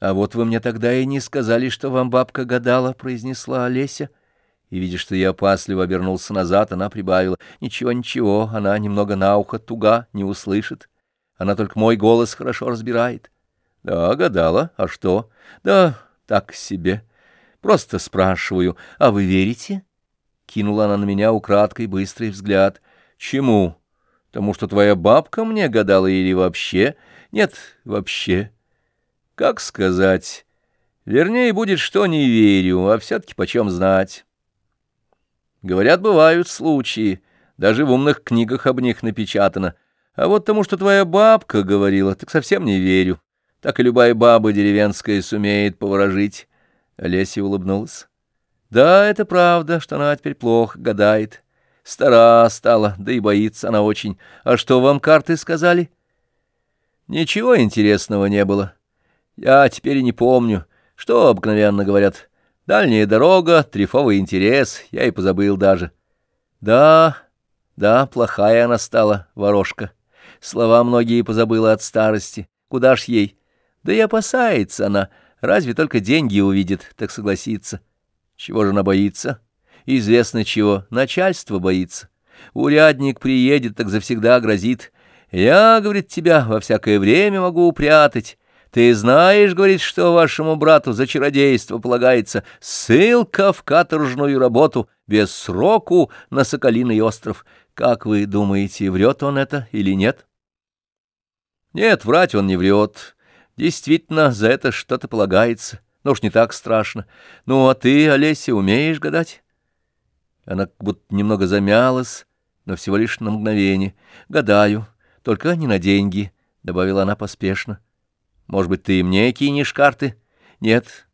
А вот вы мне тогда и не сказали, что вам бабка гадала, — произнесла Олеся. И, видя, что я опасливо обернулся назад, она прибавила. Ничего, ничего, она немного на ухо туга, не услышит. Она только мой голос хорошо разбирает. Да, гадала. А что? Да, так себе. Просто спрашиваю. А вы верите? Кинула она на меня украдкой быстрый взгляд. Чему? Тому, что твоя бабка мне гадала или вообще? Нет, вообще. Как сказать? Вернее, будет, что не верю, а все-таки почем знать. Говорят, бывают случаи, даже в умных книгах об них напечатано. А вот тому, что твоя бабка говорила, так совсем не верю. Так и любая баба деревенская сумеет поворожить. Олеся улыбнулась. Да, это правда, что она теперь плохо гадает. Стара стала, да и боится она очень. А что вам карты сказали? Ничего интересного не было. Я теперь и не помню, что обыкновенно говорят. Дальняя дорога, трефовый интерес, я и позабыл даже. Да, да, плохая она стала, ворожка. Слова многие позабыла от старости. Куда ж ей? Да и опасается она. Разве только деньги увидит, так согласится. Чего же она боится? Известно чего. Начальство боится. Урядник приедет, так завсегда грозит. Я, говорит, тебя во всякое время могу упрятать. Ты знаешь, говорит, что вашему брату за чародейство полагается ссылка в каторжную работу без сроку на Соколиный остров. Как вы думаете, врет он это или нет? Нет, врать он не врет. Действительно, за это что-то полагается. Ну уж не так страшно. Ну, а ты, Олеся, умеешь гадать? Она как будто немного замялась, но всего лишь на мгновение. Гадаю, только не на деньги, — добавила она поспешно. Может быть, ты и мне кинешь карты? Нет.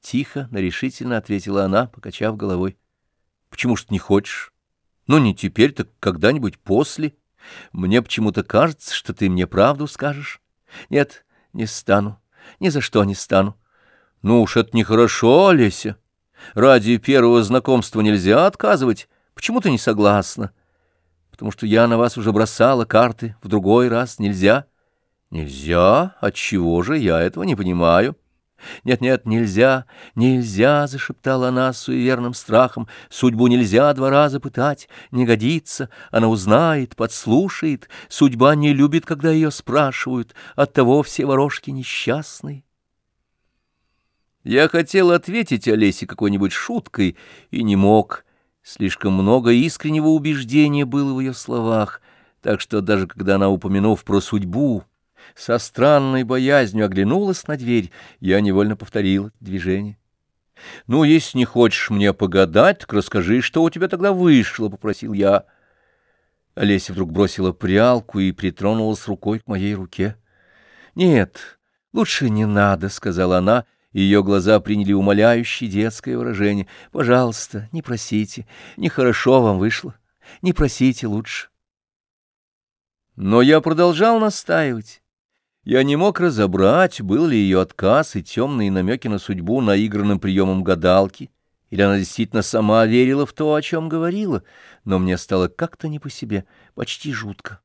Тихо, но решительно ответила она, покачав головой. Почему ж ты не хочешь? Ну, не теперь, так когда-нибудь после. Мне почему-то кажется, что ты мне правду скажешь. Нет, не стану. Ни за что не стану. Ну уж это нехорошо, Олеся. Ради первого знакомства нельзя отказывать. Почему ты не согласна? Потому что я на вас уже бросала карты. В другой раз нельзя. Нельзя? Отчего же? Я этого не понимаю. «Нет-нет, нельзя, нельзя!» — зашептала она с суеверным страхом. «Судьбу нельзя два раза пытать, не годится. Она узнает, подслушает. Судьба не любит, когда ее спрашивают. Оттого все ворожки несчастные». Я хотел ответить Олесе какой-нибудь шуткой и не мог. Слишком много искреннего убеждения было в ее словах, так что даже когда она, упомянув про судьбу, со странной боязнью оглянулась на дверь, я невольно повторил движение. — Ну, если не хочешь мне погадать, так расскажи, что у тебя тогда вышло, — попросил я. Олеся вдруг бросила прялку и притронулась рукой к моей руке. — Нет, лучше не надо, — сказала она, и ее глаза приняли умоляющее детское выражение. — Пожалуйста, не просите, нехорошо вам вышло, не просите лучше. Но я продолжал настаивать. Я не мог разобрать, был ли ее отказ и темные намеки на судьбу наигранным приемом гадалки, или она действительно сама верила в то, о чем говорила, но мне стало как-то не по себе, почти жутко.